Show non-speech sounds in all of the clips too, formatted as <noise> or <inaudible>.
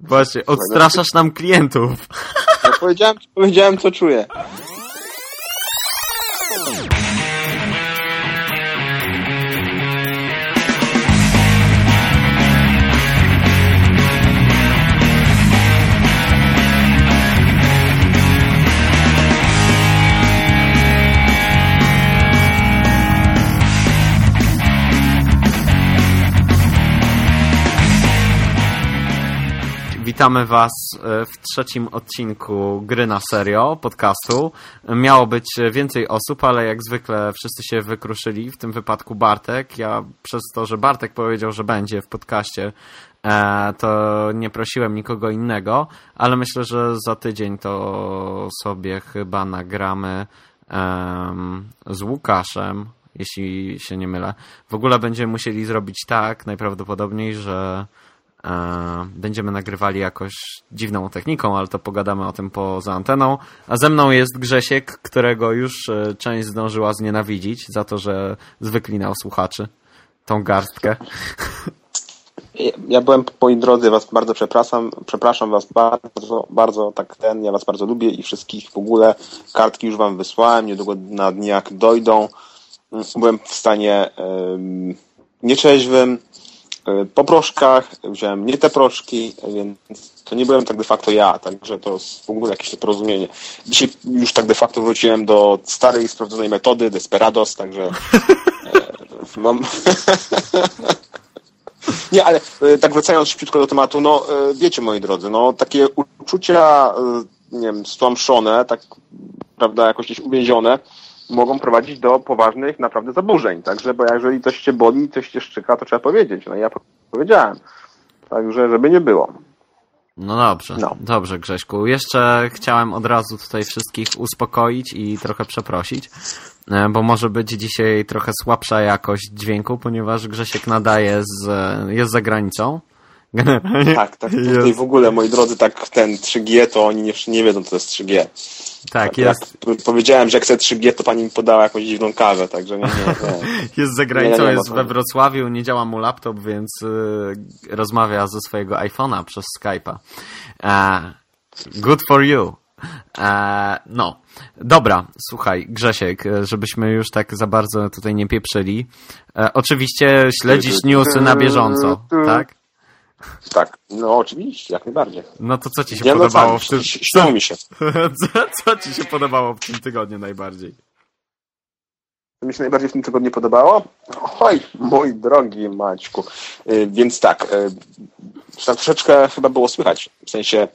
Właśnie, odstraszasz nam klientów. Ja powiedziałem, powiedziałem co czuję. Witamy Was e, w trzecim odcinku Gry na Serio podcastu. Miało być więcej osób, ale jak zwykle wszyscy się wykruszyli, w tym wypadku Bartek. Ja przez to, że Bartek powiedział, że będzie w podcaście, e, to nie prosiłem nikogo innego, ale myślę, że za tydzień to sobie chyba nagramy z Łukaszem, jeśli się nie mylę. W ogóle będziemy musieli zrobić tak najprawdopodobniej, że będziemy nagrywali jakoś dziwną techniką, ale to pogadamy o tym poza anteną. A ze mną jest Grzesiek, którego już e, część zdążyła znienawidzić za to, że zwyklinał słuchaczy tą garstkę. Ja byłem, moi drodzy, was bardzo przepraszam, przepraszam was bardzo, bardzo, tak ten, ja was bardzo lubię i wszystkich w ogóle. Kartki już wam wysłałem, niedługo na dniach dojdą. Byłem w stanie um, nieczeźwym, po proszkach, wziąłem nie te proszki, więc to nie byłem tak de facto ja, także to w ogóle jakieś porozumienie. Dzisiaj już tak de facto wróciłem do starej, sprawdzonej metody, Desperados, także e, mam... <laughs> nie, ale e, tak wracając szybciutko do tematu, no wiecie moi drodzy, no takie uczucia, nie wiem, stłamszone, tak prawda, jakoś gdzieś uwięzione, mogą prowadzić do poważnych naprawdę zaburzeń. Także, bo jeżeli coś cię boli, coś cię szczyka, to trzeba powiedzieć. No i ja powiedziałem. Także, żeby nie było. No dobrze, no. dobrze Grześku. Jeszcze chciałem od razu tutaj wszystkich uspokoić i trochę przeprosić, e, bo może być dzisiaj trochę słabsza jakość dźwięku, ponieważ Grzesiek nadaje z, jest za granicą. Generalnie tak, tak. Tutaj w ogóle, moi drodzy, tak ten 3G, to oni nie, nie wiedzą, co to jest 3G. Tak, jest. Jak powiedziałem, że jak chcę 3G, to pani mi podała jakąś dziwną kawę, także nie, nie, nie. <laughs> Jest za granicą, nie, jest we Wrocławiu, nie działa mu laptop, więc y, rozmawia ze swojego iPhone'a przez Skype'a. Uh, good for you. E, no, dobra, słuchaj, Grzesiek, żebyśmy już tak za bardzo tutaj nie pieprzyli. E, oczywiście śledzisz <laughs> newsy na bieżąco, tak? Tak, no oczywiście, jak najbardziej. No to co ci się podobało w tym... Śniło mi się. <laughs> co, co ci się podobało w tym tygodniu najbardziej? Co mi się najbardziej w tym tygodniu podobało? Oj, mój drogi Maćku. Yy, więc tak, yy, troszeczkę chyba było słychać, w sensie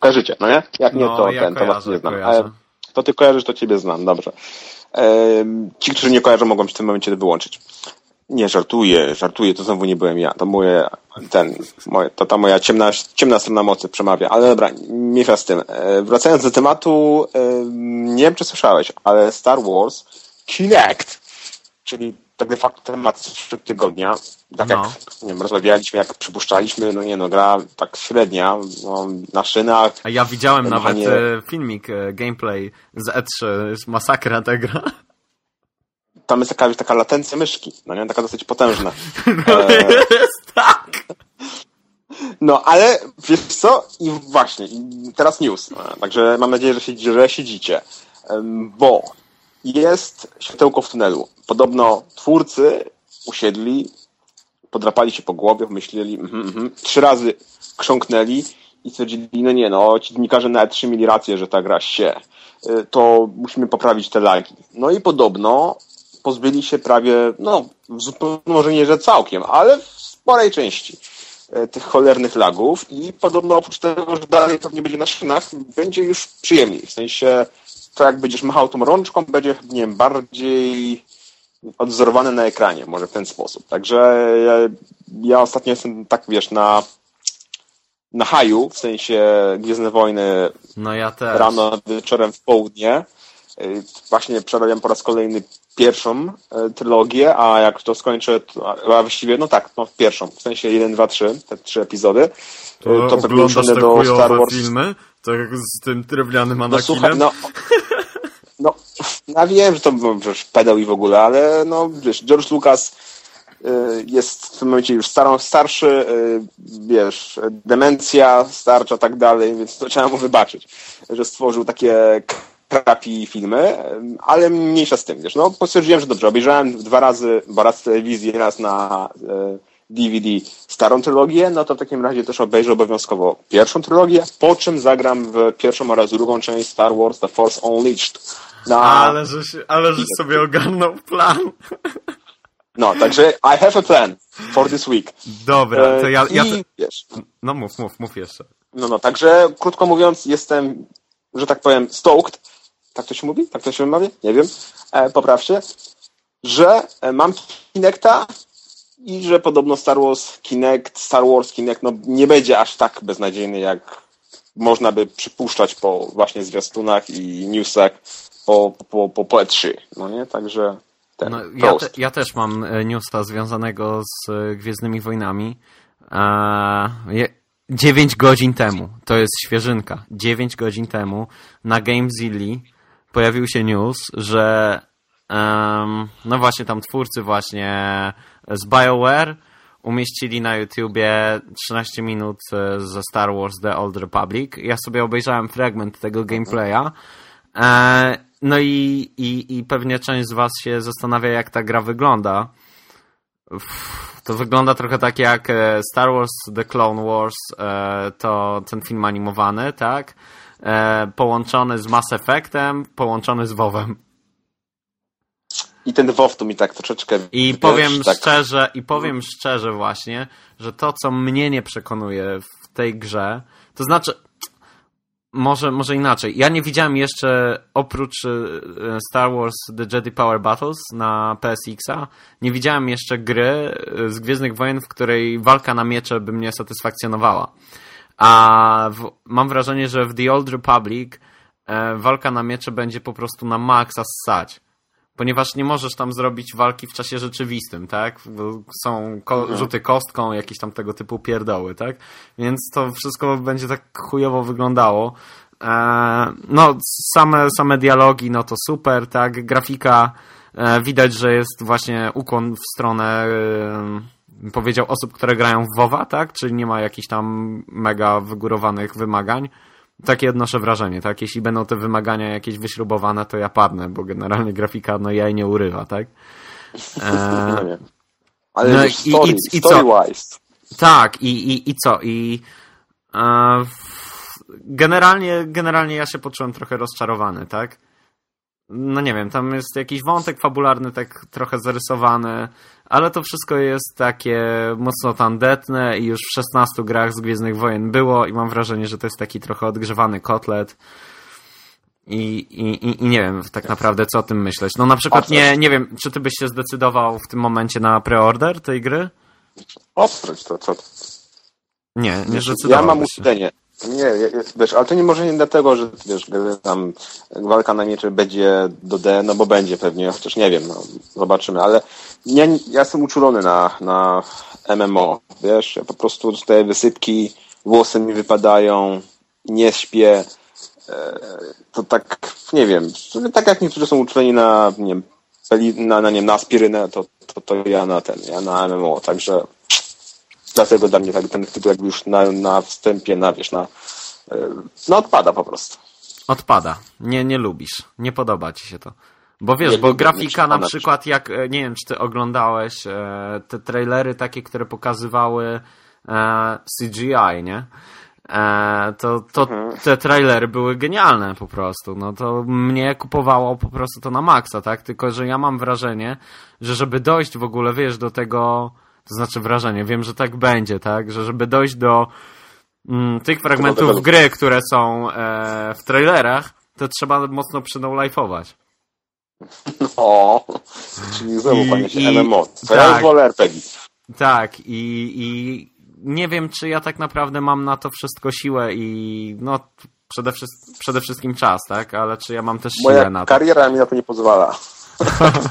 kojarzycie, no nie? Jak nie, no, to ja ten, kojarzę, nie znam. Kojarzę. to ty kojarzysz, to ciebie znam, dobrze. Ci, którzy nie kojarzą, mogą się w tym momencie wyłączyć. Nie, żartuję, żartuję, to znowu nie byłem ja. To moje, ten, moje, to ta moja ciemna, ciemna strona mocy przemawia. Ale dobra, miecha z tym. E, wracając do tematu, e, nie wiem, czy słyszałeś, ale Star Wars Kinect, czyli tak de facto temat sprzed tygodnia, tak no. jak nie wiem, rozmawialiśmy, jak przypuszczaliśmy, no nie no, gra tak średnia, no, na szynach. A ja widziałem nawet nie... filmik, e, gameplay z E3, jest masakra ta gra tam jest taka, taka latencja myszki, no nie? Taka dosyć potężna. <laughs> No e... jest, tak! No, ale wiesz co? I właśnie, teraz news. Także mam nadzieję, że, się, że siedzicie. Bo jest światełko w tunelu. Podobno twórcy usiedli, podrapali się po głowie, myśleli, mm, mm, trzy razy krząknęli i stwierdzili, no nie, no, ci dziennikarze nawet trzy mieli rację, że ta gra się. E, to musimy poprawić te lagi. No i podobno pozbyli się prawie, no, może nie, że całkiem, ale w sporej części e, tych cholernych lagów i podobno oprócz tego, że dalej pewnie będzie na szynach, będzie już przyjemniej. W sensie, to jak będziesz machał tą rączką, będzie, nie wiem, bardziej odzorowane na ekranie, może w ten sposób. Także ja, ja ostatnio jestem tak, wiesz, na na haju, w sensie Gwiezdne Wojny no ja też. rano, wieczorem w południe. Y, właśnie przerabiam po raz kolejny pierwszą y, trylogię, a jak to skończę, to, a właściwie, no tak, no pierwszą, w sensie 1, 2, 3, te trzy epizody, to, to oglądasz te do Star Wars. filmy? Tak jak z tym drewnianym Anakinem? No, słuchaj, no, no, ja wiem, że to wiesz, pedał i w ogóle, ale no, wiesz, George Lucas jest w tym momencie już starą, starszy, wiesz, demencja starcza, tak dalej, więc to trzeba mu wybaczyć, że stworzył takie krapi filmy, ale mniejsza z tym, wiesz, no potwierdziłem, że dobrze, obejrzałem dwa razy, bo raz w telewizji, raz na DVD starą trylogię, no to w takim razie też obejrzę obowiązkowo pierwszą trylogię, po czym zagram w pierwszą oraz drugą część Star Wars The Force Unleashed. Na... Ale, żeś, ale żeś sobie ogarnął plan. No, także I have a plan for this week. Dobra, to ja... ja te... wiesz, no mów, mów, mów jeszcze. No, no, także krótko mówiąc jestem, że tak powiem, stoked. Tak to się mówi? Tak to się wymawia? Nie wiem. E, poprawcie. Że e, mam Kinecta, i że podobno Star Wars Kinect, Star Wars Kinect no, nie będzie aż tak beznadziejny, jak można by przypuszczać po właśnie zwiastunach i newsach po, po, po, po E3. No nie? Także ten no, ja, te, ja, też mam e, newsa związanego z e, Gwiezdnymi Wojnami. Eee, 9 godzin temu, to jest świeżynka, 9 godzin temu na GameZilli pojawił się news, że um, no właśnie tam twórcy właśnie z BioWare umieścili na YouTubie 13 minut e, ze Star Wars The Old Republic. Ja sobie obejrzałem fragment tego gameplaya. E, no i, i, i pewnie część z Was się zastanawia, jak ta gra wygląda. To wygląda trochę tak jak e, Star Wars The Clone Wars, to ten film animowany, tak? Połączony z Mass Effectem, połączony z WoWem. I ten WoW tu mi tak troszeczkę... I wiesz, powiem tak... szczerze, i powiem szczerze właśnie, że to, co mnie nie przekonuje w tej grze, to znaczy, może, może inaczej. Ja nie widziałem jeszcze, oprócz e, Star Wars The Jedi Power Battles na PSX-a, nie widziałem jeszcze gry e, z Gwiezdnych Wojen, w której walka na miecze by mnie satysfakcjonowała. A w, mam wrażenie, że w The Old Republic e, walka na miecze będzie po prostu na maksa ssać ponieważ nie możesz tam zrobić walki w czasie rzeczywistym, tak? Są ko mhm. rzuty kostką, jakieś tam tego typu pierdoły, tak? Więc to wszystko będzie tak chujowo wyglądało. E, no, same, same dialogi, no to super, tak? Grafika, e, widać, że jest właśnie ukłon w stronę e, powiedział osób, które grają w WoWa, tak? Czyli nie ma jakichś tam mega wygórowanych wymagań takie odnoszę wrażenie, tak? Jeśli będą te wymagania jakieś wyśrubowane, to ja padnę, bo generalnie grafika no jej nie urywa, tak? E... <laughs> No. Ale no, i, story, i, i co? Tak, i, i, i co? I e, generalnie, generalnie ja się poczułem trochę rozczarowany, tak? no nie wiem, tam jest jakiś wątek fabularny tak trochę zarysowany, ale to wszystko jest takie mocno tandetne i już w 16 grach z Gwiezdnych Wojen było i mam wrażenie, że to jest taki trochę odgrzewany kotlet. I, i, I nie wiem tak naprawdę, co o tym myśleć. No na przykład nie, nie wiem, czy ty byś się zdecydował w tym momencie na preorder tej gry? Oprócz to co? Nie, nie zdecydowałeś Ja mam uczenie. Nie, wiesz, ale to nie może nie dlatego, że wiesz, tam walka na miecze będzie do D, no bo będzie pewnie, chociaż nie wiem, no, zobaczymy, ale ja, ja jestem uczulony na, na MMO, wiesz, ja po prostu dostaję wysypki, włosy mi wypadają, nie śpię, e, to tak, nie wiem, tak jak niektórzy są uczuleni na, nie wiem, na, na, nie na aspirynę, to, to, to ja na ten, ja na MMO, także Dlatego dla mnie tak, ten tytuł jakby już na, na wstępie, na wiesz, na, no odpada po prostu. Odpada. Nie, nie lubisz. Nie podoba ci się to. Bo wiesz, bo grafika na przykład, jak, e, nie wiem, czy ty oglądałeś e, te trailery takie, które pokazywały e, CGI, nie? To, to mhm. te trailery były genialne po prostu. No to mnie kupowało po prostu to na maksa, tak? Tylko, że ja mam wrażenie, że żeby dojść w ogóle, wiesz, do tego to znaczy wrażenie. Wiem, że tak będzie, tak? Że żeby dojść do mm, tych fragmentów gry, które są e, w trailerach, to trzeba mocno przynowlife'ować. <laughs> No, czyli znowu I, panie się i, MMO. To tak, ja wolę RPG. Tak, i, i nie wiem, czy ja tak naprawdę mam na to wszystko siłę i no przede, wszystkim, przede wszystkim czas, tak? Ale czy ja mam też Moja siłę na to? kariera mi na to nie pozwala.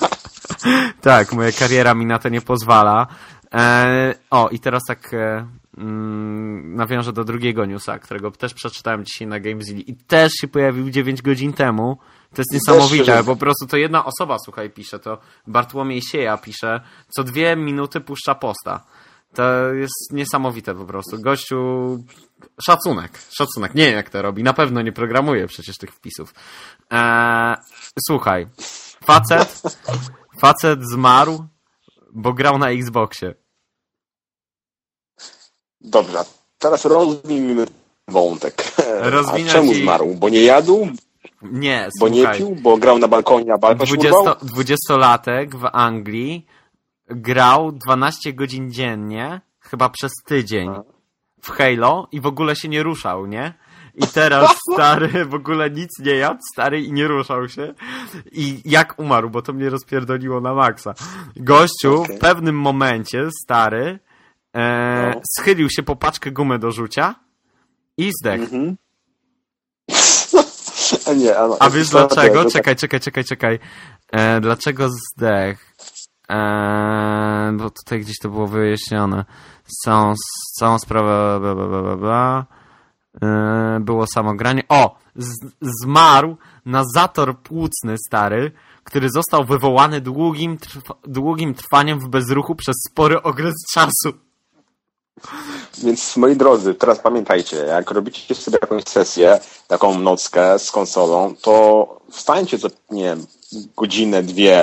<laughs> tak, moja kariera mi na to nie pozwala. E, o, i teraz tak e, mm, nawiążę do drugiego newsa, którego też przeczytałem dzisiaj na Gamezilla i też się pojawił 9 godzin temu. To jest niesamowite, po prostu to jedna osoba, słuchaj, pisze, to Bartłomiej Sieja pisze, co dwie minuty puszcza posta. To jest niesamowite po prostu. Gościu, szacunek, szacunek. Nie wiem jak to robi, na pewno nie programuje przecież tych wpisów. Eee, słuchaj, facet, facet zmarł, bo grał na Xboxie. Dobrze, teraz rozwijmy wątek. Rozwinę A czemu ci- zmarł? Bo nie jadł? Nie, Bo nie pił? Bo grał na balkonie, a balkon się 20, urwał? 20-latek w Anglii grał 12 godzin dziennie, chyba przez tydzień w Halo i w ogóle się nie ruszał, nie? I teraz <laughs> stary w ogóle nic nie jadł, stary i nie ruszał się. I jak umarł, bo to mnie rozpierdoliło na maksa. Gościu Okej. w pewnym momencie, stary, e, No. schylił się po paczkę gumy do rzucia i zdechł. Mhm. A nie, a, no, A wiesz dlaczego? to- Czekaj, czekaj, czekaj, czekaj. E, dlaczego zdech? E, bo tutaj gdzieś to było wyjaśnione. Całą, całą sprawę, bla, bla, bla, bla, bla. E, było samogranie. O! Z, zmarł na zator płucny stary, który został wywołany długim, trwa, długim trwaniem w bezruchu przez spory okres czasu. Więc moi drodzy, teraz pamiętajcie, jak robicie sobie jakąś sesję, taką nockę z konsolą, to wstańcie co, nie wiem, godzinę, dwie,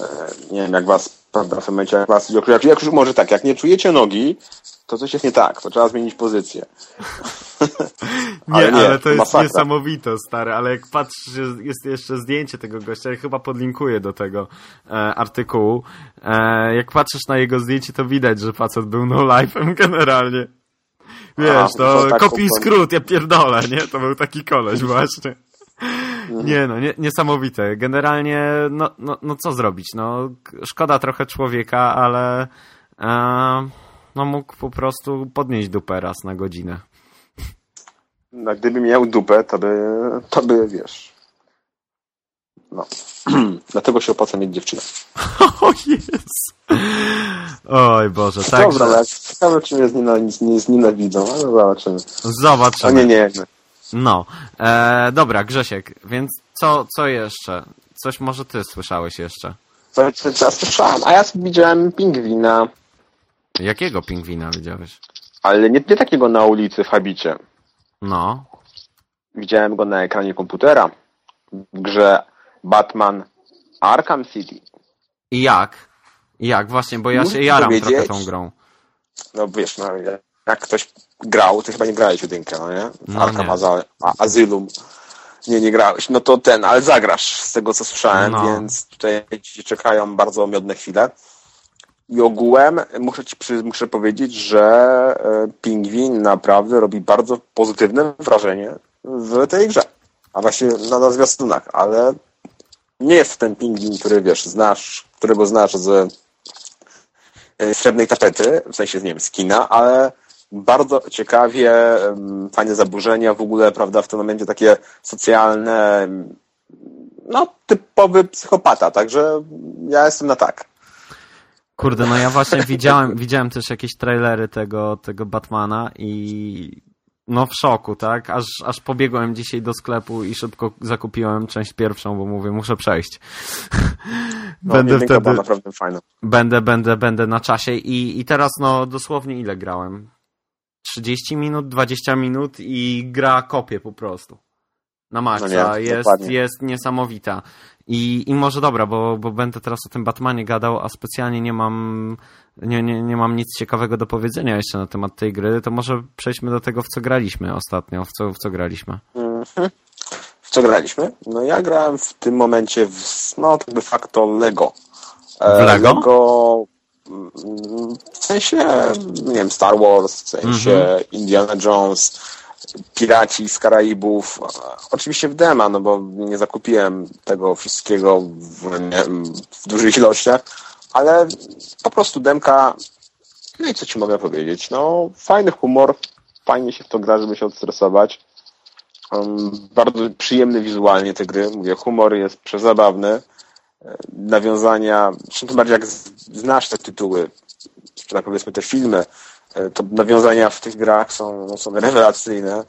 e, nie wiem, jak was, prawda, w momencie, jak was, jak, jak już może tak, jak nie czujecie nogi, to coś jest nie tak, to trzeba zmienić pozycję. <laughs> Nie, Ale ale, nie, to jest masakra. niesamowite, stary, ale jak patrzysz, jest- jeszcze zdjęcie tego gościa, ja chyba podlinkuję do tego e, artykułu. E, jak patrzysz na jego zdjęcie, to widać, że facet był no life'em generalnie. Wiesz, A, to to tak skrót, ja pierdolę, nie? To był taki koleś <laughs> właśnie. Mhm. Nie no, nie, niesamowite. Generalnie, no, no, no co zrobić? No, szkoda trochę człowieka, ale e, no mógł po prostu podnieść dupę raz na godzinę. No, gdyby miał dupę, to by, to by, wiesz, no. <clears throat> Dlatego się opłaca mieć dziewczynę. <laughs> O jest. Oj Boże, tak. Dobra, ale ciekawe, czy mnie znienawidzą, nie znienawidzą, ale zobaczymy. Zobaczymy. nie, nie, nie. No. E, dobra, Grzesiek, więc co, co jeszcze? Coś może ty słyszałeś jeszcze? Co, co, co ja słyszałem? A ja widziałem pingwina, Jakiego pingwina widziałeś? ale nie, nie takiego na ulicy w habicie. No. Widziałem go na ekranie komputera w grze Batman Arkham City. I jak? I jak? Właśnie, bo ja Muszę się jaram powiedzieć- trochę tą grą. No wiesz, no, jak ktoś grał, to chyba nie grałeś w jedynkę, no nie? No Arkham nie. Aza- a, Asylum. Nie, nie grałeś. No to ten, ale zagrasz z tego, co słyszałem, No. więc tutaj ci czekają bardzo miodne chwile. I ogółem muszę ci przy, muszę powiedzieć, że e, Pingwin naprawdę robi bardzo pozytywne wrażenie w tej grze. A właśnie na, na zwiastunach, ale nie jest ten pingwin, który wiesz, znasz, którego znasz z e, srebrnej tapety, w sensie, nie wiem, z kina, ale bardzo ciekawie, fajne zaburzenia w ogóle, prawda, w tym momencie takie socjalne, no, typowy psychopata, także ja jestem na tak. Kurde, no ja właśnie widziałem, widziałem też jakieś trailery tego, tego Batmana i no w szoku, tak? Aż, aż pobiegłem dzisiaj do sklepu i szybko zakupiłem część pierwszą, bo mówię, muszę przejść. No, będę wtedy, była naprawdę fajna. będę, będę, będę na czasie i, i teraz no dosłownie ile grałem? 30 minut, 20 minut i gra kopie po prostu. Na maksa. No nie, jest, dokładnie. jest niesamowita. I, I może dobra, bo, bo będę teraz o tym Batmanie gadał, a specjalnie nie mam nie, nie, nie mam nic ciekawego do powiedzenia jeszcze na temat tej gry, to może przejdźmy do tego, w co graliśmy ostatnio. W co, w co graliśmy? Mhm. W co graliśmy? No ja grałem w tym momencie w, no de facto Lego. E, Lego? Lego mm, w sensie, nie wiem, Star Wars, w sensie Mhm. Indiana Jones, Piraci z Karaibów. Oczywiście w dema, no bo nie zakupiłem tego wszystkiego w, wiem, w dużych ilościach, ale po prostu demka, no i co ci mogę powiedzieć, no fajny humor, fajnie się w to gra, żeby się odstresować. Um, bardzo przyjemny wizualnie te gry. Mówię, humor jest przezabawny. E, Nawiązania, tym bardziej jak znasz te tytuły, tak powiedzmy te filmy, to nawiązania w tych grach są, no, są rewelacyjne.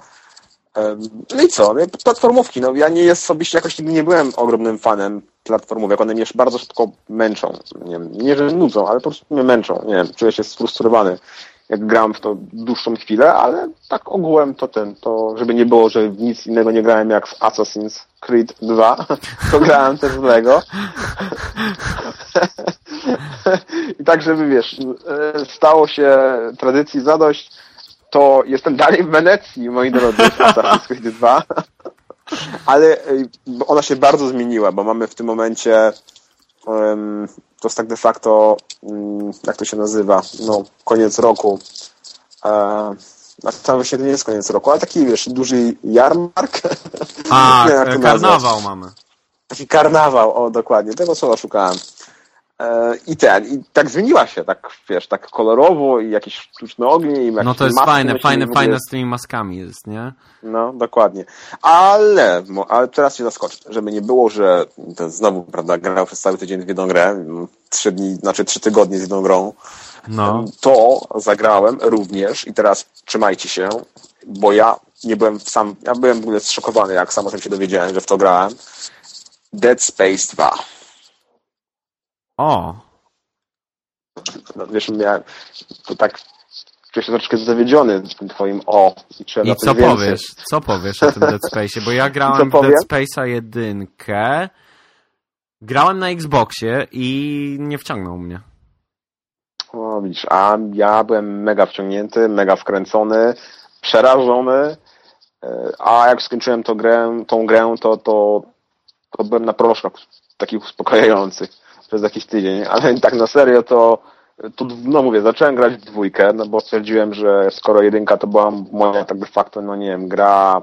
No i co? No, platformówki. No, ja nie osobiście jakoś nigdy nie byłem ogromnym fanem platformówek. One mnie bardzo szybko męczą. Nie, wiem, nie że nudzą, ale po prostu mnie męczą. Nie wiem, czuję się sfrustrowany jak gram w to dłuższą chwilę, ale tak ogółem to ten, to żeby nie było, że nic innego nie grałem jak w Assassin's Creed 2, <laughs> to grałem też w Lego. <laughs> <laughs> I tak, żeby wiesz, e, stało się tradycji zadość, to jestem dalej w Wenecji, moi drodzy, w Assassin's Creed 2. Ale e, ona się bardzo zmieniła, bo mamy w tym momencie um, to jest tak de facto um, jak to się nazywa, no koniec roku. E, tam się to nie jest koniec roku, ale taki wiesz, duży jarmark. A, <laughs> nie, karnawał mamy. Taki karnawał, o dokładnie, tego słowa szukałem. E, I ten, i tak zmieniła się, tak wiesz, tak kolorowo i jakieś sztuczne ognie. I no to jest fajne, fajne, fajne z tymi maskami jest, nie? No, dokładnie. Ale, ale teraz się zaskoczę, żeby nie było, że znowu, prawda, grał przez cały tydzień w jedną grę, trzy dni, znaczy trzy tygodnie z jedną grą, no. to zagrałem również i teraz trzymajcie się, bo ja nie byłem sam, ja byłem w ogóle zszokowany, jak sam o tym się dowiedziałem, że w to grałem. Dead Space 2. O. No, wiesz, miałem, to tak czuję się troszkę zawiedziony tym twoim o. I, I co więcej. powiesz? Co powiesz o tym Dead Space? Bo ja <laughs> grałem w Dead Space'a jedynkę, grałem na Xboxie i nie wciągnął mnie. O, widzisz, a ja byłem mega wciągnięty, mega wkręcony, przerażony, e, a jak skończyłem tą grę, tą grę to, to, to byłem na proszkach takich uspokajających przez jakiś tydzień, <laughs> ale tak na serio to, to no mówię, zacząłem grać w dwójkę, no bo stwierdziłem, że skoro jedynka to była moja tak de facto, no nie wiem, gra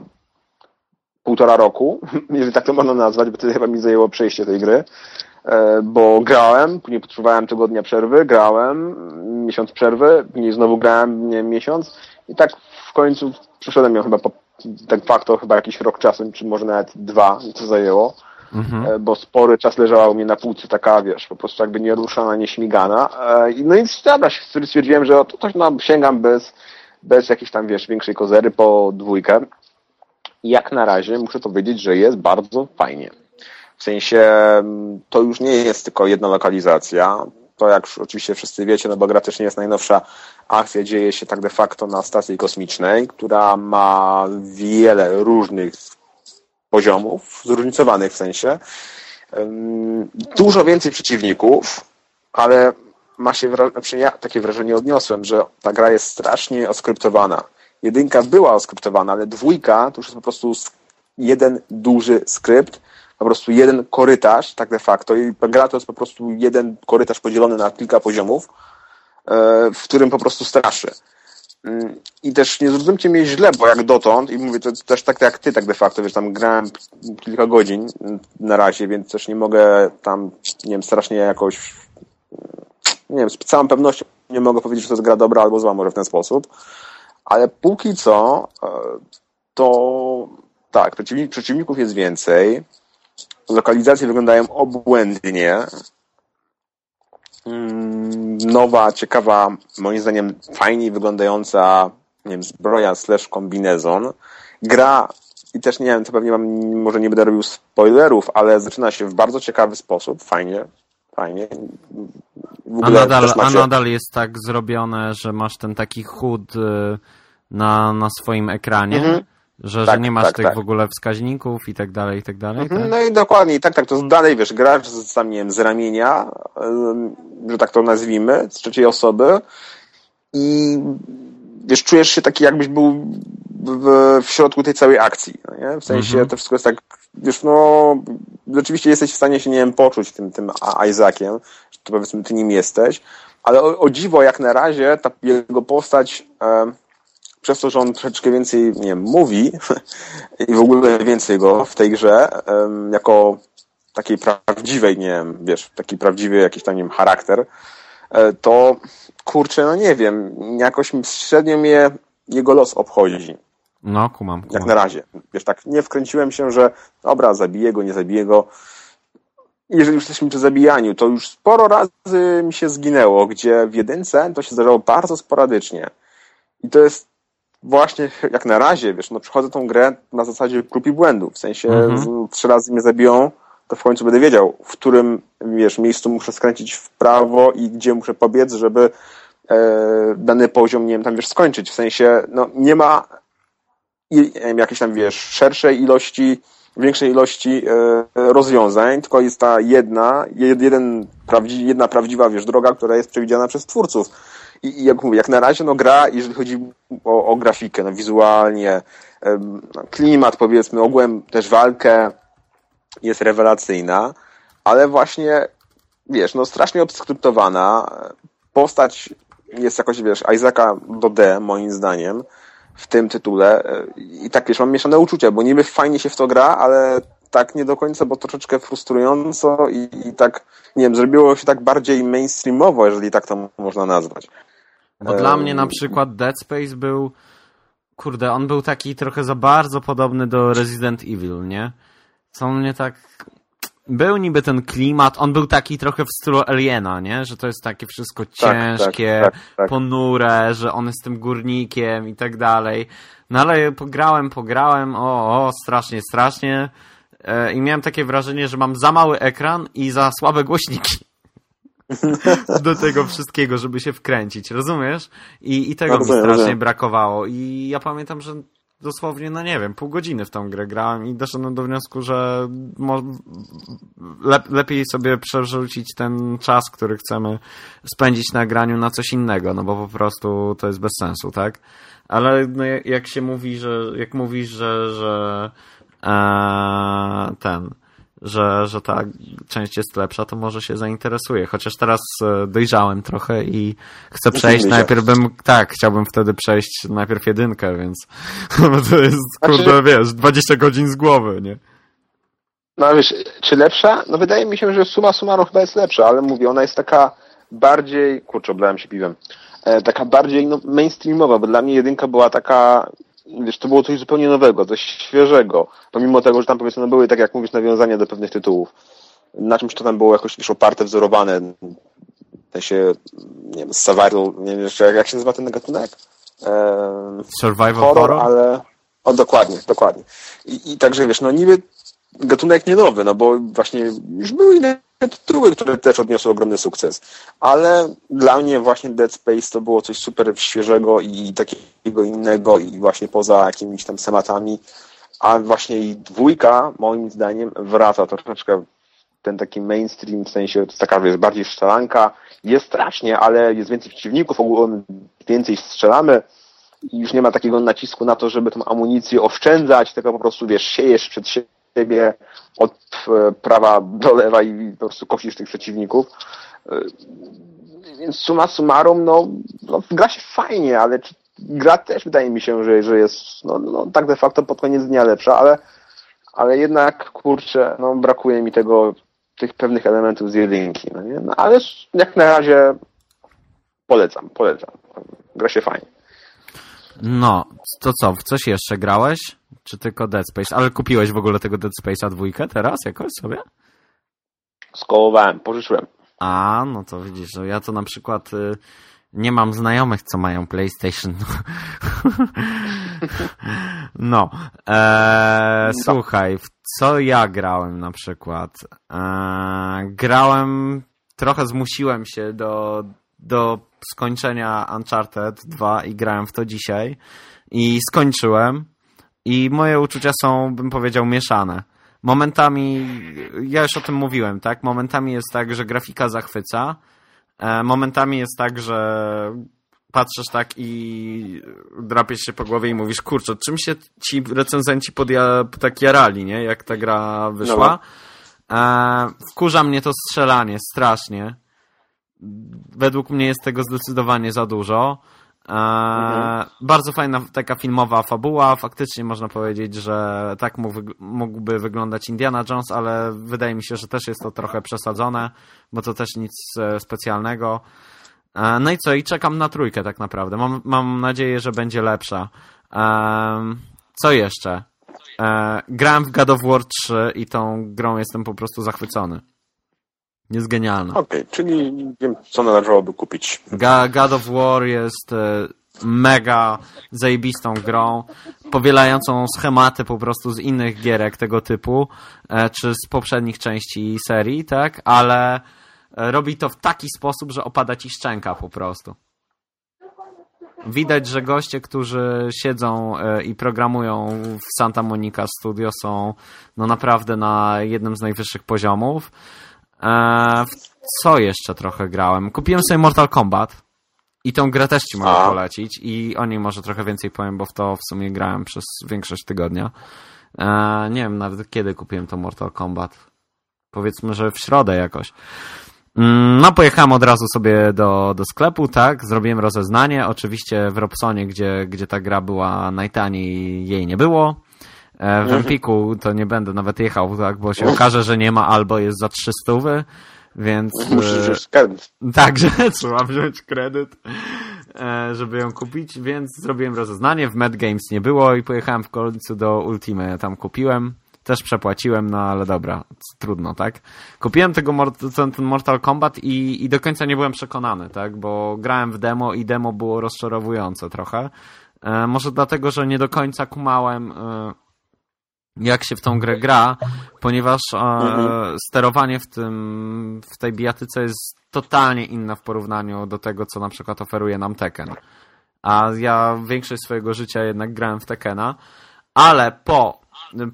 półtora roku, <laughs> jeżeli tak to można nazwać, bo to chyba mi zajęło przejście tej gry, e, bo grałem, później potrzebowałem tygodnia przerwy, grałem, miesiąc przerwy, później znowu grałem, nie miesiąc i tak w końcu przeszedłem ją chyba po tak facto chyba jakiś rok czasem, czy może nawet dwa, to zajęło mhm. E, bo spory czas leżała u mnie na półce taka, wiesz, po prostu jakby nieruszana, nieśmigana. E, no i dobra, stwierdziłem, że to coś no, sięgam bez, bez jakiejś tam, wiesz, większej kozery po dwójkę. I jak na razie muszę powiedzieć, że jest bardzo fajnie. W sensie to już nie jest tylko jedna lokalizacja. To jak oczywiście wszyscy wiecie, no bo gra też nie jest najnowsza akcja, dzieje się tak de facto na stacji kosmicznej, która ma wiele różnych poziomów, zróżnicowanych w sensie. Dużo więcej przeciwników, ale ma się, znaczy ja takie wrażenie odniosłem, że ta gra jest strasznie oskryptowana. Jedynka była oskryptowana, ale dwójka to już jest po prostu jeden duży skrypt, po prostu jeden korytarz, tak de facto. I gra to jest po prostu jeden korytarz podzielony na kilka poziomów, e, w którym po prostu straszy. I też nie zrozumcie mnie źle, bo jak dotąd, i mówię to też tak jak ty tak de facto, wiesz, tam grałem kilka godzin na razie, więc też nie mogę tam, nie wiem, strasznie jakoś, nie wiem, z całą pewnością nie mogę powiedzieć, że to jest gra dobra albo zła, może w ten sposób, ale póki co, e, to tak, przeciwników jest więcej, lokalizacje wyglądają obłędnie, Mm, nowa, ciekawa, moim zdaniem fajniej wyglądająca nie wiem, zbroja slash kombinezon. Gra i też nie wiem, to pewnie mam, może nie będę robił spoilerów, ale zaczyna się w bardzo ciekawy sposób, fajnie, fajnie. A nadal, macie... a nadal jest tak zrobione, że masz ten taki chód y, na, na swoim ekranie. Mhm. Że, tak, że nie masz tak, tych tak. w ogóle wskaźników i tak dalej, i tak dalej. Mhm, tak? No i dokładnie, tak, tak, to dalej, wiesz, grasz z, tam, nie wiem, z ramienia, że tak to nazwijmy, z trzeciej osoby i wiesz, czujesz się taki jakbyś był w, w środku tej całej akcji, no nie? W sensie mhm. to wszystko jest tak, wiesz, no rzeczywiście jesteś w stanie się, nie wiem, poczuć tym, tym Isaaciem, że to powiedzmy ty nim jesteś, ale o, o dziwo jak na razie ta jego postać e, przez to, że on troszeczkę więcej, nie wiem, mówi <laughs> i w ogóle więcej go w tej grze, jako takiej prawdziwej, nie wiem, wiesz, taki prawdziwy jakiś tam, nie wiem, charakter, e, to kurczę, no nie wiem, jakoś średnio mnie jego los obchodzi. No, kumam, kumam. Jak na razie. Wiesz, tak nie wkręciłem się, że dobra, zabiję go, nie zabiję go. jeżeli już jesteśmy przy zabijaniu, to już sporo razy mi się zginęło, gdzie w jedynce to się zdarzało bardzo sporadycznie. I to jest właśnie jak na razie, wiesz, no przychodzę tą grę na zasadzie prób i błędów. W sensie mhm. trzy razy mnie zabiją, to w końcu będę wiedział, w którym, wiesz, miejscu muszę skręcić w prawo i gdzie muszę pobiec, żeby e, dany poziom, nie wiem, tam, wiesz, skończyć. W sensie, no, nie ma jakiejś tam, wiesz, szerszej ilości większej ilości e, rozwiązań, tylko jest ta jedna, jeden prawdzi, jedna prawdziwa, wiesz, droga, która jest przewidziana przez twórców. I, i jak mówię, jak na razie, no gra, jeżeli chodzi o, o grafikę, no wizualnie, no, klimat, powiedzmy, ogółem też walkę jest rewelacyjna, ale właśnie, wiesz, no strasznie obskryptowana, postać jest jakoś, wiesz, Isaaca do D, moim zdaniem, w tym tytule. I tak wiesz, mam mieszane uczucia, bo niby fajnie się w to gra, ale tak nie do końca, bo troszeczkę frustrująco i, i tak, nie wiem, zrobiło się tak bardziej mainstreamowo, jeżeli tak to można nazwać. Bo dla mnie na przykład Dead Space był, kurde, on był taki trochę za bardzo podobny do Resident Evil, nie? Co mnie tak, był niby ten klimat, on był taki trochę w stylu Aliena, nie? Że to jest takie wszystko tak, ciężkie, tak, tak, tak, ponure, że on jest tym górnikiem i tak dalej. No ale pograłem, pograłem, o, o strasznie, strasznie. E, I miałem takie wrażenie, że mam za mały ekran i za słabe głośniki <laughs> do tego wszystkiego, żeby się wkręcić, rozumiesz? I, i tego no, mi strasznie rozumiem. brakowało. I ja pamiętam, że dosłownie, no nie wiem, pół godziny w tą grę grałem i doszedłem do wniosku, że lepiej sobie przerzucić ten czas, który chcemy spędzić na graniu na coś innego, no bo po prostu to jest bez sensu, tak? Ale no, jak się mówi, że jak mówisz, że, że e, ten że, że ta część jest lepsza, to może się zainteresuje. Chociaż teraz e, dojrzałem trochę i chcę przejść. Najpierw bym, tak, chciałbym wtedy przejść najpierw jedynkę, więc <laughs> to jest, znaczy, kurde, wiesz, 20 godzin z głowy, nie? No wiesz, czy lepsza? No wydaje mi się, że suma summarum chyba jest lepsza, ale mówię, ona jest taka bardziej, kurczę, oblałem się piwem, e, taka bardziej no, mainstreamowa, bo dla mnie jedynka była taka wiesz, to było coś zupełnie nowego, coś świeżego, pomimo tego, że tam powiedzmy no, były, tak jak mówisz, nawiązania do pewnych tytułów. Na czymś to tam było jakoś wiesz, oparte, wzorowane, w sensie, nie wiem, survival, nie wiem jak, jak się nazywa ten gatunek? Ehm, survival horror, horror? ale... O, dokładnie, dokładnie. I, I także, wiesz, no niby gatunek nie nowy, no bo właśnie już były inne które też odniosły ogromny sukces. Ale dla mnie właśnie Dead Space to było coś super świeżego i takiego innego i właśnie poza jakimiś tam tematami. A właśnie i dwójka, moim zdaniem, wraca troszeczkę ten taki mainstream, w sensie to taka jest bardziej strzelanka. Jest strasznie, ale jest więcej przeciwników, ogólnie więcej strzelamy i już nie ma takiego nacisku na to, żeby tą amunicję oszczędzać, tylko po prostu, wiesz, siejesz przed siebie siebie od e, prawa do lewa i po prostu kosisz tych przeciwników. E, więc suma summarum, no, no gra się fajnie, ale gra też wydaje mi się, że, że jest no, no, tak de facto pod koniec dnia lepsza, ale, ale jednak, kurczę, no, brakuje mi tego, tych pewnych elementów z jedynki. No, nie? no ale jak na razie polecam, polecam. Gra się fajnie. No, to co, w coś jeszcze grałeś? Czy tylko Dead Space? Ale kupiłeś w ogóle tego Dead Space'a dwójkę teraz jakoś sobie? Skołowałem, pożyczyłem. A, no to widzisz, że ja to na przykład y, nie mam znajomych, co mają PlayStation. <laughs> no, eee, no. słuchaj, w co ja grałem na przykład? Eee, grałem, trochę zmusiłem się do, do skończenia Uncharted 2 i grałem w to dzisiaj i skończyłem i moje uczucia są, bym powiedział, mieszane. Momentami, ja już o tym mówiłem, tak? Momentami jest tak, że grafika zachwyca. E, momentami jest tak, że patrzysz tak i drapiesz się po głowie i mówisz, kurczę, czym się ci recenzenci podja tak jarali, nie? Jak ta gra wyszła. No. E, wkurza mnie to strzelanie strasznie. Według mnie jest tego zdecydowanie za dużo. Mhm. Bardzo fajna taka filmowa fabuła. Faktycznie można powiedzieć, że tak mógłby wyglądać Indiana Jones, ale wydaje mi się, że też jest to trochę przesadzone, bo to też nic e, specjalnego. E, no i co? I czekam na trójkę tak naprawdę. Mam, mam nadzieję, że będzie lepsza. Co jeszcze? E, grałem w God of War 3 i tą grą jestem po prostu zachwycony. Jest genialny. Okej, okay, czyli wiem, co należałoby kupić. God of War jest e, mega zajebistą grą, powielającą schematy po prostu z innych gierek tego typu, e, czy z poprzednich części serii, tak? Ale e, robi to w taki sposób, że opada ci szczęka po prostu. Widać, że goście, którzy siedzą i programują w Santa Monica Studio są no naprawdę na jednym z najwyższych poziomów. Eee, co jeszcze trochę grałem? Kupiłem sobie Mortal Kombat i tą grę też ci mogę A. polecić i o niej może trochę więcej powiem, bo w to w sumie grałem przez większość tygodnia. Eee, nie wiem nawet kiedy kupiłem to Mortal Kombat. Powiedzmy, że w środę jakoś. Mm, no, pojechałem od razu sobie do, do sklepu, tak, zrobiłem rozeznanie. Oczywiście w Robsonie, gdzie, gdzie ta gra była najtaniej, jej nie było. E, w mhm. Empiku to nie będę nawet jechał, tak, bo się okaże, że nie ma albo jest za 300, więc... <laughs> Musisz e, wziąć kredyt. Także <laughs> trzeba wziąć kredyt, e, żeby ją kupić, więc zrobiłem rozeznanie, w Mad Games nie było i pojechałem w końcu do Ultime, tam kupiłem, też przepłaciłem, no ale dobra, trudno, tak? Kupiłem tego ten, ten Mortal Kombat i, i do końca nie byłem przekonany, tak? Bo grałem w demo i demo było rozczarowujące trochę. E, może dlatego, że nie do końca kumałem... E, jak się w tą grę gra, ponieważ e, mhm. sterowanie w, tym, w tej bijatyce jest totalnie inne w porównaniu do tego, co na przykład oferuje nam Tekken. A ja większość swojego życia jednak grałem w Tekkena, ale po,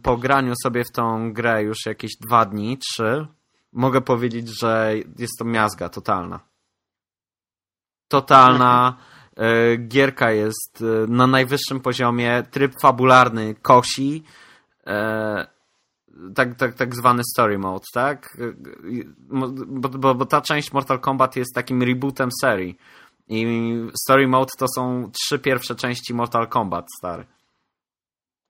po graniu sobie w tą grę już jakieś dwa dni, trzy, mogę powiedzieć, że jest to miazga totalna. Totalna. E, gierka jest e, na najwyższym poziomie, tryb fabularny kosi, E, tak, tak, tak zwany story mode, tak? Bo, bo, bo ta część Mortal Kombat jest takim rebootem serii. I story mode to są trzy pierwsze części Mortal Kombat, stary.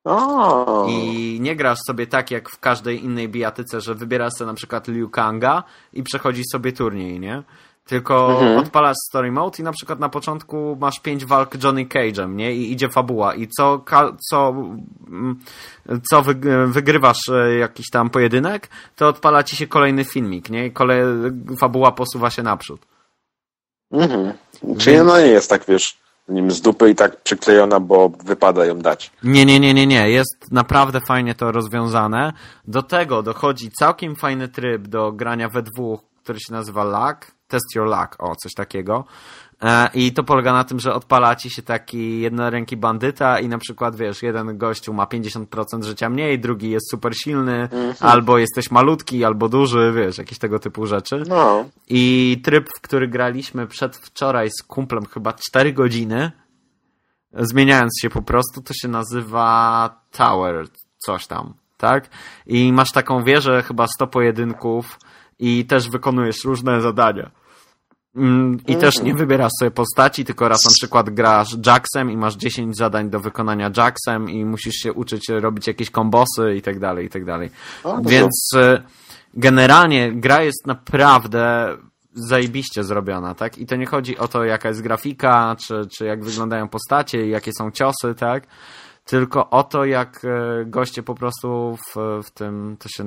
Oh. I nie grasz sobie tak jak w każdej innej bijatyce, że wybierasz sobie na przykład Liu Kanga i przechodzisz sobie turniej, nie? Tylko mhm. odpalasz story mode i na przykład na początku masz pięć walk Johnny Cage'em, nie? I idzie fabuła. I co, co, mm, co wygrywasz e, jakiś tam pojedynek, to odpala ci się kolejny filmik, nie? I kolej, fabuła posuwa się naprzód. Mhm. Czyli ona nie jest tak, wiesz, nim z dupy i tak przyklejona, bo wypada ją dać. Nie, nie, nie, nie, nie. Jest naprawdę fajnie to rozwiązane. Do tego dochodzi całkiem fajny tryb do grania we dwóch, który się nazywa Luck Test Your Luck, o, coś takiego. E, I to polega na tym, że odpala ci się taki jednoręki bandyta i na przykład, wiesz, jeden gościu ma 50% życia mniej, drugi jest super silny, mhm. albo jesteś malutki, albo duży, wiesz, jakieś tego typu rzeczy. No. I tryb, w który graliśmy przedwczoraj z kumplem chyba 4 godziny, zmieniając się po prostu, to się nazywa Tower, coś tam, tak? I masz taką wieżę, chyba 100 pojedynków, i też wykonujesz różne zadania. Mm, I też nie wybierasz sobie postaci, tylko raz na przykład grasz Jacksem i masz 10 zadań do wykonania Jacksem i musisz się uczyć robić jakieś kombosy i tak dalej, i tak dalej. Więc e, generalnie gra jest naprawdę zajebiście zrobiona, tak? I to nie chodzi o to, jaka jest grafika, czy, czy jak wyglądają postacie, jakie są ciosy, tak? Tylko o to, jak e, goście po prostu w, w tym, to się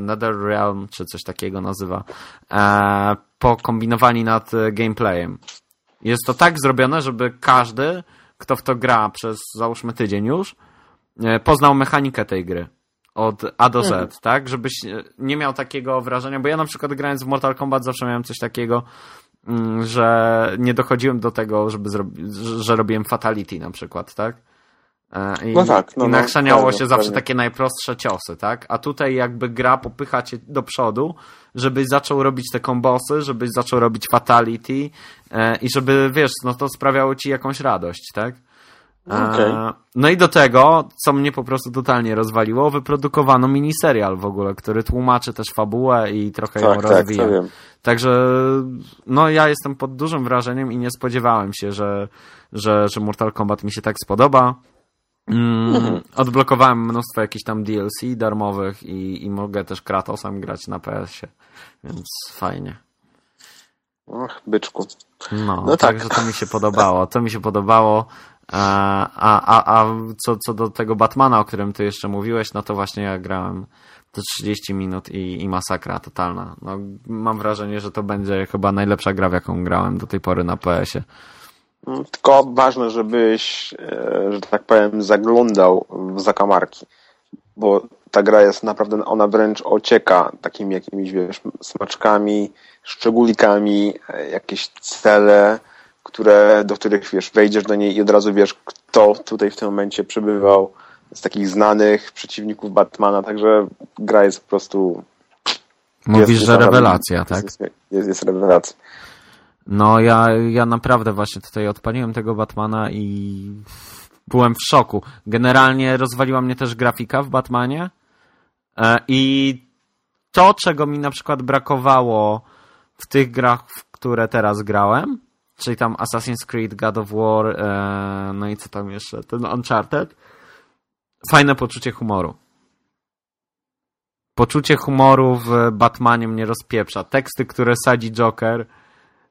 Nether Realm, czy coś takiego nazywa, e, pokombinowali nad e, gameplayem. Jest to tak zrobione, żeby każdy, kto w to gra przez, załóżmy, tydzień już, e, poznał mechanikę tej gry. Od A do Z, mhm. tak? Żebyś nie miał takiego wrażenia, bo ja na przykład grając w Mortal Kombat zawsze miałem coś takiego, mm, że nie dochodziłem do tego, żeby że robiłem fatality na przykład, tak? I, no tak, no, i nachrzaniało no, się zawsze pewnie. takie najprostsze ciosy, tak? A tutaj jakby gra popycha cię do przodu, żebyś zaczął robić te kombosy, żebyś zaczął robić fatality e, i żeby, wiesz, no to sprawiało ci jakąś radość, tak? E, okay. No i do tego, co mnie po prostu totalnie rozwaliło, wyprodukowano miniserial w ogóle, który tłumaczy też fabułę i trochę tak, ją tak, rozwija. Także no ja jestem pod dużym wrażeniem i nie spodziewałem się, że, że, że Mortal Kombat mi się tak spodoba. Mm. Odblokowałem mnóstwo jakichś tam DLC darmowych i, i mogę też Kratosem grać na PS-ie, więc fajnie. Och, byczku. No, no także tak. to mi się podobało. To mi się podobało. A, a, a, a co, co do tego Batmana, o którym ty jeszcze mówiłeś, no to właśnie ja grałem to 30 minut i, i masakra totalna. No, mam wrażenie, że to będzie chyba najlepsza gra, w jaką grałem do tej pory na PS-ie. Mm, tylko ważne, żebyś, e, że tak powiem, zaglądał w zakamarki, bo ta gra jest naprawdę, ona wręcz ocieka takimi jakimiś, wiesz, smaczkami, szczególikami, e, jakieś cele, które, do których, wiesz, wejdziesz do niej i od razu wiesz, kto tutaj w tym momencie przebywał z takich znanych przeciwników Batmana, także gra jest po prostu... Mówisz, jest, że rewelacja, tak? Jest, jest, jest rewelacja. No ja, ja naprawdę właśnie tutaj odpaliłem tego Batmana i byłem w szoku. Generalnie rozwaliła mnie też grafika w Batmanie e, i to, czego mi na przykład brakowało w tych grach, w które teraz grałem, czyli tam Assassin's Creed, God of War, e, no i co tam jeszcze, ten Uncharted, fajne poczucie humoru. Poczucie humoru w Batmanie mnie rozpieprza. Teksty, które sadzi Joker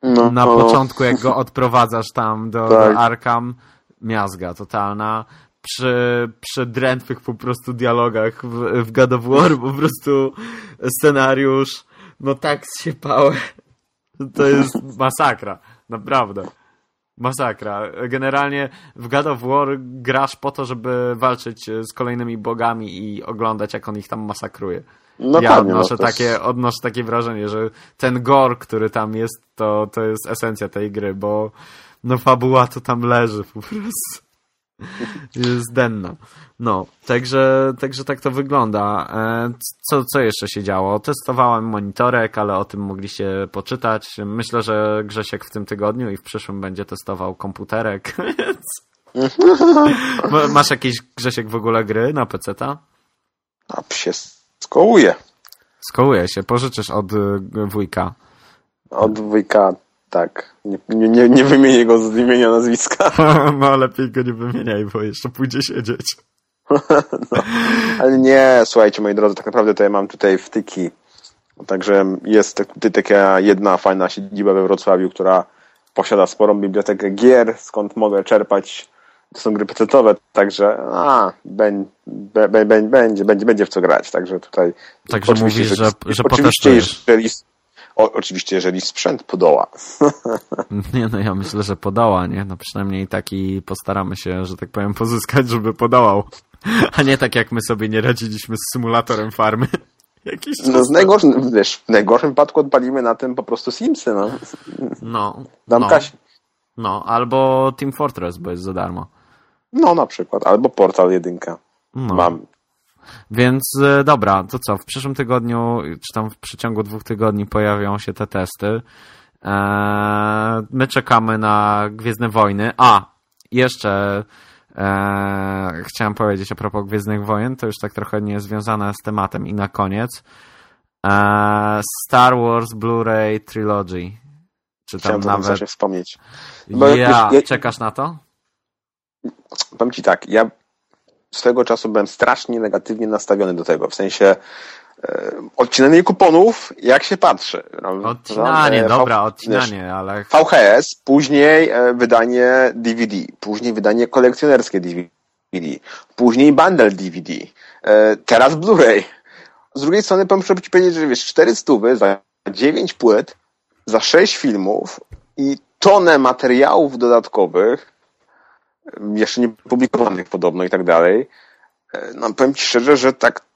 no, na początku, jak go odprowadzasz tam do, tak. do Arkham, miazga totalna. Przy, przy drętwych po prostu dialogach w, w God of War po prostu scenariusz no tak się pałe. To jest masakra. Naprawdę. Masakra. Generalnie w God of War grasz po to, żeby walczyć z kolejnymi bogami i oglądać, jak on ich tam masakruje. No ja pewnie, odnoszę, no takie, odnoszę takie wrażenie, że ten gore, który tam jest, to, to jest esencja tej gry, bo no fabuła to tam leży po prostu. <laughs> Jest denna. No, także, także tak to wygląda. E, co, co jeszcze się działo? Testowałem monitorek, ale o tym mogliście poczytać. Myślę, że Grzesiek w tym tygodniu i w przyszłym będzie testował komputerek. <laughs> <laughs> Masz jakieś, Grzesiek, w ogóle gry na PC-ta? A psie skołuje. Skołuje się. Pożyczysz od y, wujka. Od wujka tak, nie, nie, nie wymienię go z imienia nazwiska. <laughs> no lepiej go nie wymieniaj, bo jeszcze pójdzie siedzieć. <laughs> no, ale nie, słuchajcie moi drodzy, tak naprawdę to ja mam tutaj wtyki. Także jest tutaj taka jedna fajna siedziba we Wrocławiu, która posiada sporą bibliotekę gier, skąd mogę czerpać to są gry pecetowe, także a, będzie, będzie, będzie, będzie w co grać, także tutaj Także mówisz, że, że, że oczywiście, jeżeli, o, oczywiście, jeżeli sprzęt podoła. <laughs> Nie, no ja myślę, że podoła, nie? No przynajmniej taki postaramy się, że tak powiem, pozyskać, żeby podołał. <laughs> A nie tak jak my sobie nie radziliśmy z symulatorem farmy. <laughs> Jakiś no z najgorszym, wiesz, w najgorszym wypadku odpalimy na tym po prostu Simsy, no. No. Dam no. No, albo Team Fortress, bo jest za darmo. No, na przykład. Albo Portal 1. No. Mam. Więc e, dobra, to co? W przyszłym tygodniu, czy tam w przeciągu dwóch tygodni pojawią się te testy. Eee, my czekamy na Gwiezdne Wojny. A, jeszcze eee, chciałem powiedzieć a propos Gwiezdnych Wojen, to już tak trochę nie jest związane z tematem. I na koniec eee, Star Wars Blu-ray Trilogy. Czy tam Chciałem nawet... wspomnieć. Bo ja, ja, czekasz na to? Powiem ci tak, ja swego czasu byłem strasznie negatywnie nastawiony do tego, w sensie e, odcinanie kuponów, jak się patrzy. Odcinanie, no, dobra, odcinanie, ale... VHS, później e, wydanie DVD, później wydanie kolekcjonerskie DVD, później bundle DVD, e, teraz Blu-ray. Z drugiej strony muszę ci powiedzieć, że wiesz, 4 stówy za 9 płyt, za 6 filmów i tonę materiałów dodatkowych, jeszcze nie publikowanych podobno i tak dalej. E, no powiem Ci szczerze, że tak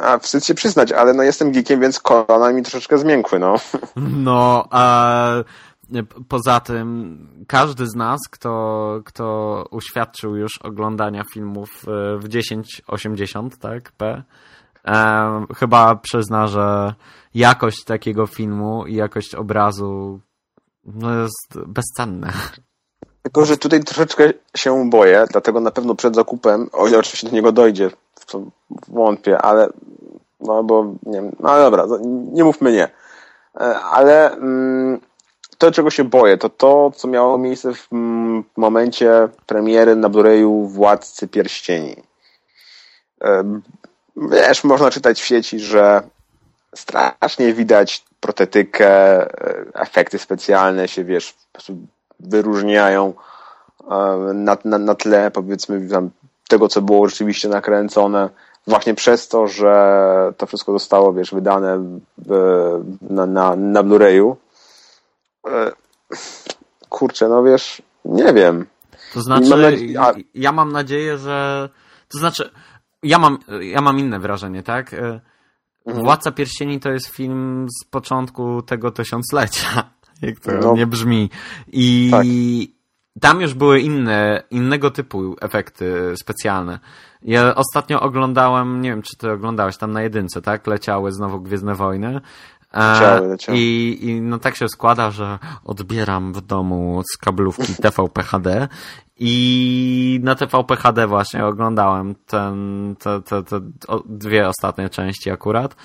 a wstyd się przyznać, ale no jestem geekiem, więc kolana mi troszeczkę zmiękły, no. No, a poza tym każdy z nas, kto, kto uświadczył już oglądania filmów e, w 1080, tak, P, e, chyba przyzna, że jakość takiego filmu i jakość obrazu no jest bezcenna. Tylko, że tutaj troszeczkę się boję, dlatego na pewno przed zakupem, o ile oczywiście do niego dojdzie, w co wątpię, ale no bo nie wiem, no dobra, nie mówmy nie. E, ale mm, to, czego się boję, to to, co miało miejsce w mm, momencie premiery na Blu-rayu Władcy Pierścieni. E, wiesz, można czytać w sieci, że strasznie widać protetykę, e, efekty specjalne się, wiesz, wyróżniają e, na, na, na tle powiedzmy tego, co było rzeczywiście nakręcone właśnie przez to, że to wszystko zostało, wiesz, wydane na, na, na Blu-rayu. E, kurczę, no wiesz, nie wiem. To znaczy, mam nadzieję, a... ja mam nadzieję, że. To znaczy, ja mam, ja mam inne wrażenie, tak? E, mhm. Władca Pierścieni to jest film z początku tego tysiąclecia. Jak to no. nie brzmi. I tak. tam już były inne, innego typu efekty specjalne. Ja ostatnio oglądałem, nie wiem, czy ty oglądałeś tam na jedynce, tak? Leciały znowu Gwiezdne Wojny. Leciały, leciały. I, I no tak się składa, że odbieram w domu z kablówki <laughs> TVP HD i na TVP HD właśnie oglądałem ten, te, te, te dwie ostatnie części akurat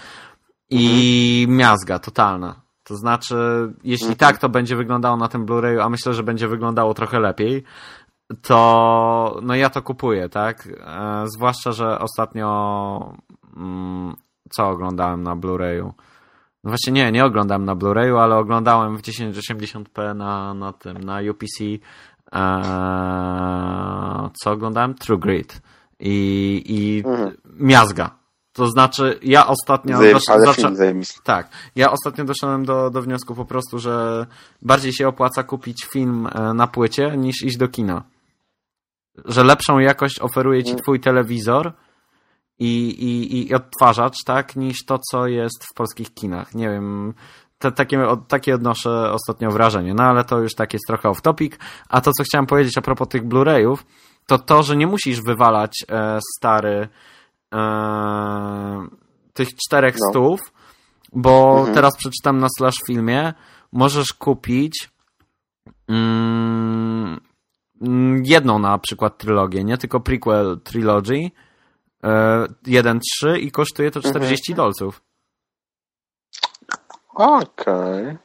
i mhm. miazga totalna. To znaczy, jeśli mhm. tak to będzie wyglądało na tym Blu-rayu, a myślę, że będzie wyglądało trochę lepiej, to no ja to kupuję, tak? E, zwłaszcza, że ostatnio mm, co oglądałem na Blu-rayu? No właśnie nie, nie oglądam na Blu-rayu, ale oglądałem w 1080p na, na tym, na UPC e, co oglądałem? True Grit i, i mhm. miazga. To znaczy, ja ostatnio. Zajem, tak, ja ostatnio doszedłem do, do wniosku po prostu, że bardziej się opłaca kupić film e, na płycie niż iść do kina że lepszą jakość oferuje ci mm. twój telewizor i, i, i odtwarzacz, tak, niż to, co jest w polskich kinach. Nie wiem, te, takie, takie odnoszę ostatnio wrażenie, no ale to już tak jest trochę off topic. A to, co chciałem powiedzieć a propos tych Blu-rayów, to to, że nie musisz wywalać e, stary tych czterech no. stów, bo mhm. teraz przeczytam na Slash filmie, możesz kupić mm, jedną na przykład trylogię, nie tylko prequel trilogy 1-3 e, i kosztuje to 40 mhm. dolców. Okej. Okay.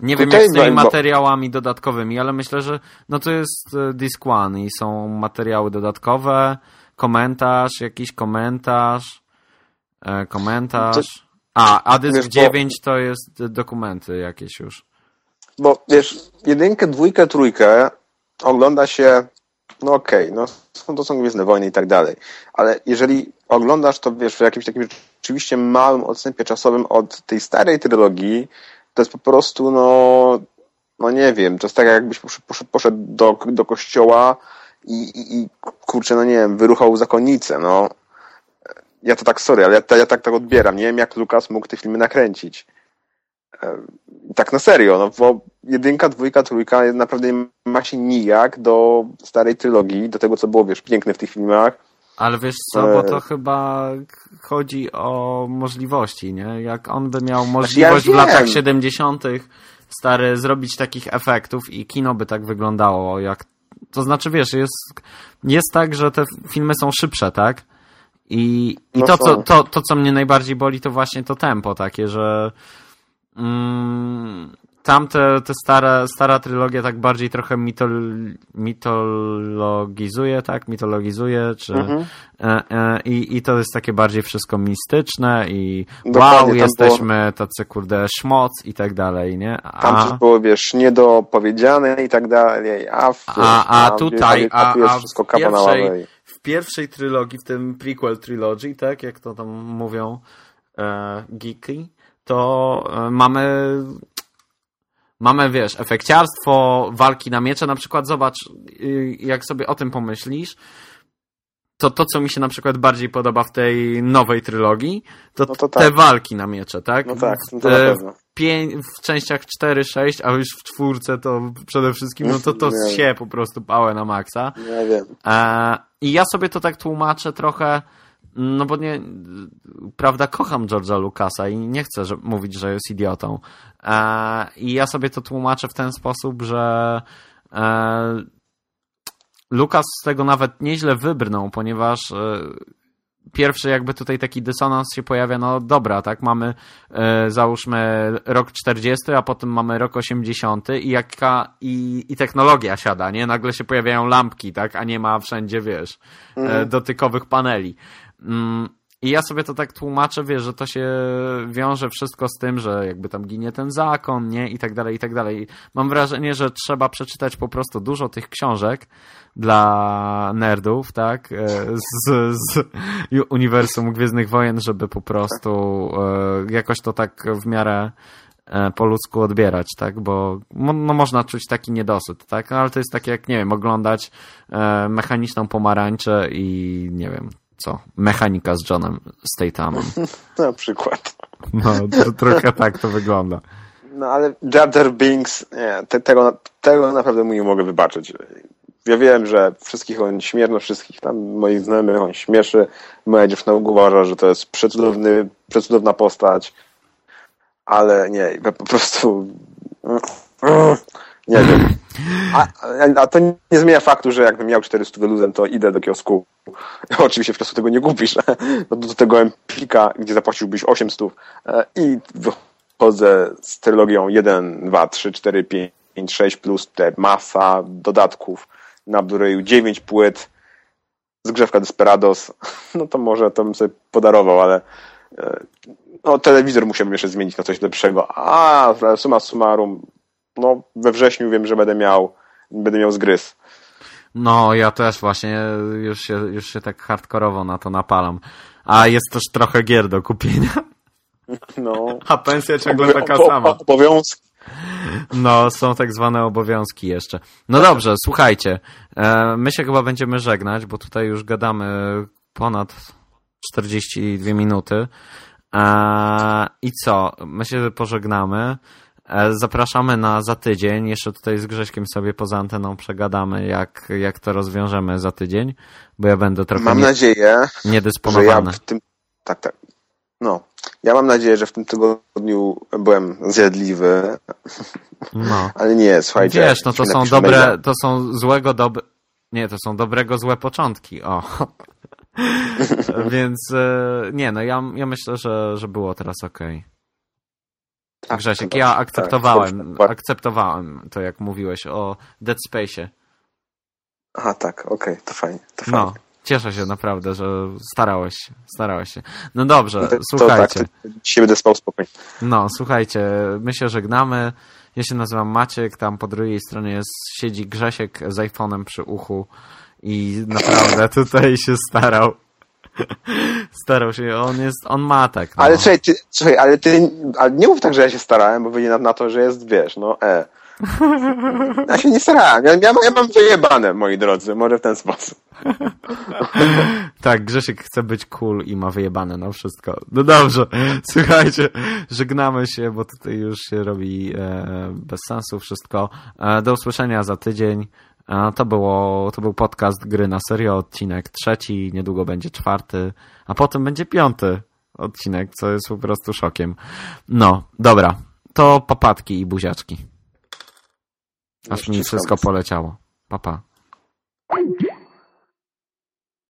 Nie Tutaj wiem jak z tymi materiałami dodatkowymi, ale myślę, że no to jest e, Disc One i są materiały dodatkowe, komentarz, jakiś komentarz, e, komentarz. A, a dysk wiesz, 9 bo... to jest dokumenty jakieś już. Bo wiesz, jedynkę, dwójkę, trójkę ogląda się, no okej, okay, no są, to są Gwiezdne Wojny i tak dalej, ale jeżeli oglądasz to, wiesz, w jakimś takim rzeczywiście małym odstępie czasowym od tej starej trylogii, to jest po prostu, no, no nie wiem, to jest tak jakbyś poszedł, poszedł do, do kościoła i, i, i, kurczę, no nie wiem, wyruchał zakonnicę, no. Ja to tak, sorry, ale ja, ja tak tak odbieram. Nie wiem, jak Lukas mógł te filmy nakręcić tak na serio, no bo jedynka, dwójka, trójka naprawdę ma się nijak do starej trylogii, do tego, co było, wiesz, piękne w tych filmach. Ale wiesz co, bo to e... chyba chodzi o możliwości, nie? Jak on by miał możliwość ja w latach 70. stary zrobić takich efektów i kino by tak wyglądało, jak to znaczy, wiesz, jest, jest tak, że te filmy są szybsze, tak? I, i no to, co, to, to, co mnie najbardziej boli, to właśnie to tempo takie, że Mm, tamte, te stare, stara trylogia tak bardziej trochę mitol, mitologizuje, tak? Mitologizuje, czy mhm. e, e, i, i to jest takie bardziej wszystko mistyczne i Dokładnie, wow, jesteśmy było... tacy kurde szmoc i tak dalej, nie? A... Tam coś było, wiesz, niedopowiedziane i tak dalej, a, w, a, a, tutaj, a, a, a w, pierwszej, w pierwszej trylogii, w tym prequel trilogy, tak? Jak to tam mówią e, geeky, to e, mamy mamy, wiesz, efekciarstwo, walki na miecze, na przykład zobacz, y, jak sobie o tym pomyślisz, to to, co mi się na przykład bardziej podoba w tej nowej trylogii, to, no to tak. te walki na miecze, tak? No tak, no to na pewno. W, częściach 4, 6, a już w czwórce to przede wszystkim, no to to się po prostu pałę na maksa. Nie wiem. E, I ja sobie to tak tłumaczę trochę, no bo nie, prawda, kocham George'a Lucasa i nie chcę że, mówić, że jest idiotą. E, I ja sobie to tłumaczę w ten sposób, że e, Lucas z tego nawet nieźle wybrnął, ponieważ e, pierwszy jakby tutaj taki dysonans się pojawia, no dobra, tak, mamy e, załóżmy rok 40, a potem mamy rok 80 i jaka i, i technologia siada, nie? Nagle się pojawiają lampki, tak, a nie ma wszędzie, wiesz, mm. dotykowych paneli. Mm, I ja sobie to tak tłumaczę, wiesz, że to się wiąże wszystko z tym, że jakby tam ginie ten zakon, nie? I tak dalej, i tak dalej. Mam wrażenie, że trzeba przeczytać po prostu dużo tych książek dla nerdów, tak? E, z, z uniwersum Gwiezdnych Wojen, żeby po prostu e, jakoś to tak w miarę e, po ludzku odbierać, tak? Bo no, można czuć taki niedosyt, tak? No, ale to jest takie jak, nie wiem, oglądać mechaniczną pomarańczę i nie wiem, co? Mechanika z Johnem Stathamem. <laughs> Na przykład. No, to, trochę tak to wygląda. No ale Jar Jar Binks, nie, te, tego, tego naprawdę mu nie mogę wybaczyć. Ja wiem, że wszystkich on śmierno, wszystkich tam moich znajomych on śmieszy. Moja dziewczyna uważa, że to jest przecudowny, przecudowna postać, ale nie, po prostu nie wiem. A, a, to nie zmienia faktu, że jakbym miał 400 luzem, to idę do kiosku. <laughs> Oczywiście w kiosku tego nie kupisz. <laughs> No do tego Empika, gdzie zapłaciłbyś 800 e, i wychodzę z trylogią 1, 2, 3, 4, 5, 6 plus te masa dodatków na Blu-rayu 9 płyt zgrzewka Desperados, <laughs> no to może to bym sobie podarował, ale e, no, telewizor musiałbym jeszcze zmienić na coś lepszego. A suma summarum, no we wrześniu wiem, że będę miał będę miał zgryz. No, ja też właśnie już się, już się tak hardkorowo na to napalam. A jest też trochę gier do kupienia. No. <laughs> A pensja ciągle taka sama. Obowiązki. No, są tak zwane obowiązki jeszcze. No dobrze, słuchajcie. E, my się chyba będziemy żegnać, bo tutaj już gadamy ponad 42 minuty. E, I co? My się pożegnamy. E, zapraszamy na za tydzień. Jeszcze tutaj z Grześkiem sobie poza anteną przegadamy, jak, jak to rozwiążemy za tydzień, bo ja będę trochę Mam nie, nadzieję, niedysponowany. Że ja w tym... Tak, tak. No. Ja mam nadzieję, że w tym tygodniu byłem zjadliwy. No. <laughs> Ale nie, słuchajcie. Wiesz, no to są dobre, to są złego dobre... Nie, to są dobrego złe początki. O. <laughs> Więc e, nie, no ja, ja myślę, że, że było teraz ok. Tak, Grzesiek, ja akceptowałem, tak, akceptowałem to, jak mówiłeś o Dead Space'ie. Aha, tak, okej, okay, to fajnie, to no, fajnie. No, cieszę się naprawdę, że starałeś się, starałeś się. No dobrze, to, słuchajcie. To tak, dzisiaj będę spał spokojnie. No, słuchajcie, my się żegnamy. Ja się nazywam Maciek, tam po drugiej stronie jest, siedzi Grzesiek z iPhone'em przy uchu i naprawdę tutaj się starał. <laughs> Starał się, on jest, on ma tak. No. Ale słuchaj, ty, słuchaj, ale ty ale nie mów tak, że ja się starałem, bo wyjdzie na, na to, że jest, wiesz, no e. <laughs> Ja się nie starałem. Ja, ja, ja mam wyjebane, moi drodzy, może w ten sposób. <laughs> tak, Grzesiek chce być cool i ma wyjebane na wszystko. No dobrze, słuchajcie, żegnamy się, bo tutaj już się robi e, bez sensu wszystko. E, do usłyszenia za tydzień. To, było, to był podcast Gry na Serio, odcinek trzeci, niedługo będzie czwarty, a potem będzie piąty odcinek, co jest po prostu szokiem. No, dobra, to papatki i buziaczki. Aż mi wszystko poleciało. Papa. Pa.